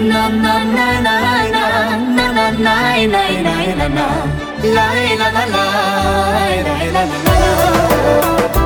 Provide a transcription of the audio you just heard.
la la la la la